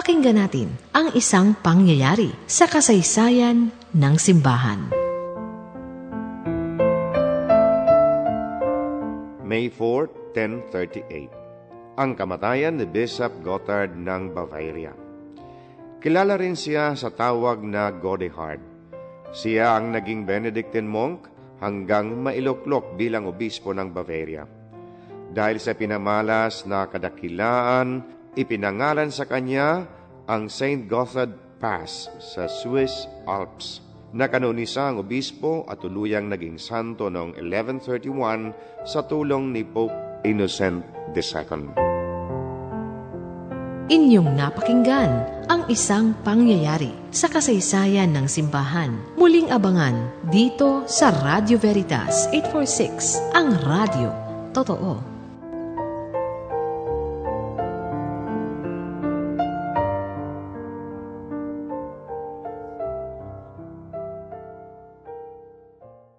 Pakinggan natin ang isang pangyayari sa kasaysayan ng simbahan. May 4, 1038 Ang kamatayan ni Bishop Gotthard ng Bavaria. Kilala rin siya sa tawag na Godehard. Siya ang naging Benedictine monk hanggang mailoklok bilang obispo ng Bavaria. Dahil sa pinamalas na kadakilaan, ipinangalan sa kanya ang St. Gotthard Pass sa Swiss Alps. Nakanunisa ang obispo at tuluyang naging santo noong 1131 sa tulong ni Pope Innocent II. Inyong napakinggan ang isang pangyayari sa kasaysayan ng simbahan. Muling abangan dito sa Radio Veritas 846, ang radio. Totoo.